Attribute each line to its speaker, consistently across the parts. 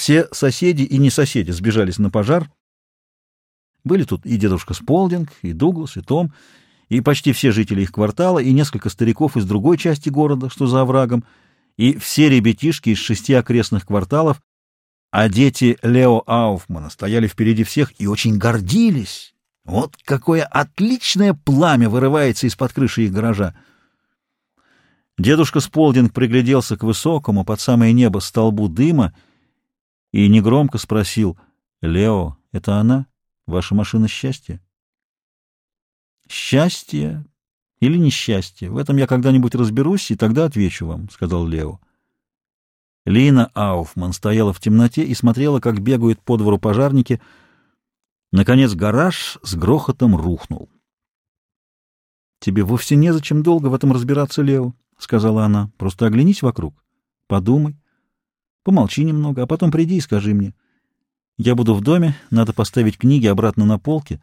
Speaker 1: Все соседи и не соседи сбежались на пожар. Были тут и дедушка Сполдинг, и Дуглас, и Том, и почти все жители их квартала, и несколько стариков из другой части города, что за оврагом, и все ребятишки из шести окрестных кварталов, а дети Лео Ауфмана стояли впереди всех и очень гордились. Вот какое отличное пламя вырывается из-под крыши их гаража. Дедушка Сполдинг пригляделся к высокому, под самое небо, столбу дыма и негромко спросил, «Лео, это она? Ваша машина счастья?» «Счастье или несчастье? В этом я когда-нибудь разберусь, и тогда отвечу вам», — сказал Лео. Лина Ауфман стояла в темноте и смотрела, как бегают по двору пожарники. Наконец гараж с грохотом рухнул. «Тебе вовсе незачем долго в этом разбираться, Лео», — сказала она. «Просто оглянись вокруг, подумай, помолчи немного, а потом приди и скажи мне. Я буду в доме, надо поставить книги обратно на полки»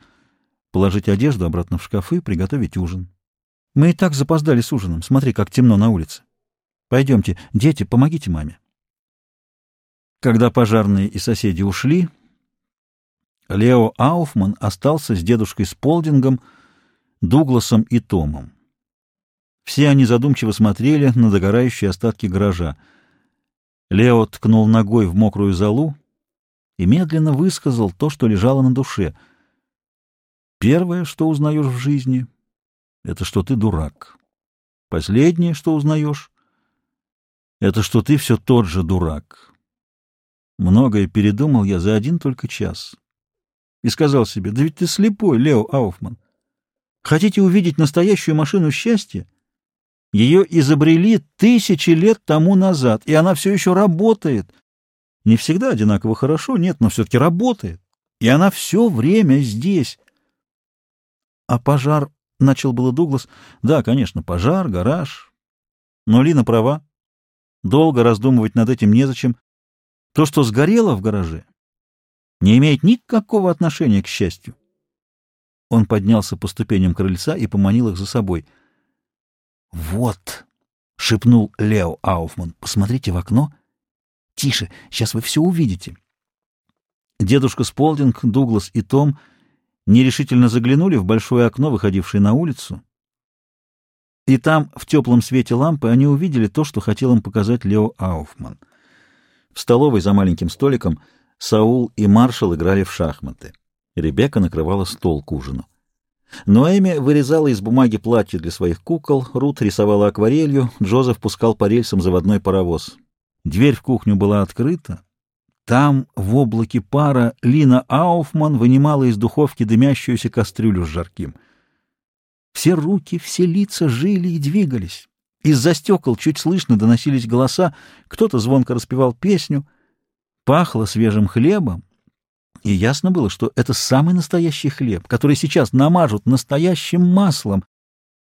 Speaker 1: положить одежду обратно в шкафы, приготовить ужин. Мы и так запоздали с ужином. Смотри, как темно на улице. Пойдемте, дети, помогите маме. Когда пожарные и соседи ушли, Лео Ауфман остался с дедушкой Сполдингом, Дугласом и Томом. Все они задумчиво смотрели на догорающие остатки гаража. Лео ткнул ногой в мокрую золу и медленно высказал то, что лежало на душе — Первое, что узнаешь в жизни, — это что ты дурак. Последнее, что узнаешь, — это что ты все тот же дурак. Многое передумал я за один только час. И сказал себе, да ведь ты слепой, Лео Ауфман. Хотите увидеть настоящую машину счастья? Ее изобрели тысячи лет тому назад, и она все еще работает. Не всегда одинаково хорошо, нет, но все-таки работает. И она все время здесь. А пожар, — начал было Дуглас. Да, конечно, пожар, гараж. Но Лина права. Долго раздумывать над этим незачем. То, что сгорело в гараже, не имеет никакого отношения к счастью. Он поднялся по ступеням крыльца и поманил их за собой. «Вот!» — шепнул Лео Ауфман. «Посмотрите в окно. Тише, сейчас вы все увидите». Дедушка Сполдинг, Дуглас и Том — нерешительно заглянули в большое окно, выходившее на улицу, и там, в теплом свете лампы, они увидели то, что хотел им показать Лео Ауфман. В столовой за маленьким столиком Саул и Маршал играли в шахматы. Ребекка накрывала стол к ужину. Ноэми вырезала из бумаги платье для своих кукол, Рут рисовала акварелью, Джозеф пускал по рельсам заводной паровоз. Дверь в кухню была открыта, там, в облаке пара, Лина Ауфман вынимала из духовки дымящуюся кастрюлю с жарким. Все руки, все лица жили и двигались. Из-за стекол чуть слышно доносились голоса, кто-то звонко распевал песню. Пахло свежим хлебом, и ясно было, что это самый настоящий хлеб, который сейчас намажут настоящим маслом.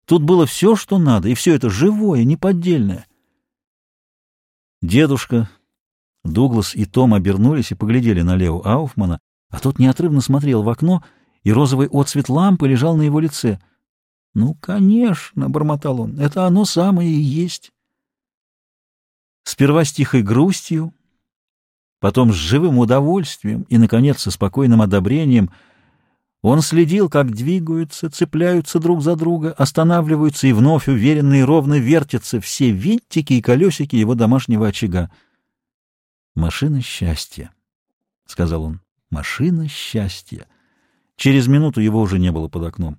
Speaker 1: Тут было все, что надо, и все это живое, неподдельное. Дедушка Дуглас и Том обернулись и поглядели на Лео Ауфмана, а тот неотрывно смотрел в окно, и розовый отсвет лампы лежал на его лице. «Ну, конечно», — бормотал он, — «это оно самое и есть». Сперва с тихой грустью, потом с живым удовольствием и, наконец, со спокойным одобрением он следил, как двигаются, цепляются друг за друга, останавливаются и вновь уверенно и ровно вертятся все винтики и колесики его домашнего очага. «Машина счастья», — сказал он. «Машина счастья». Через минуту его уже не было под окном.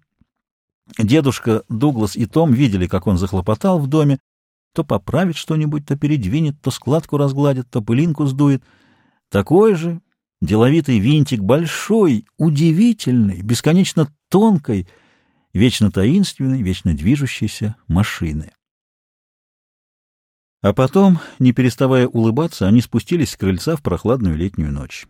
Speaker 1: Дедушка, Дуглас и Том видели, как он захлопотал в доме, то поправит что-нибудь, то передвинет, то складку разгладит, то пылинку сдует. Такой же деловитый винтик большой, удивительной, бесконечно тонкой, вечно таинственной, вечно движущейся машины. А потом, не переставая улыбаться, они спустились с крыльца в прохладную летнюю ночь.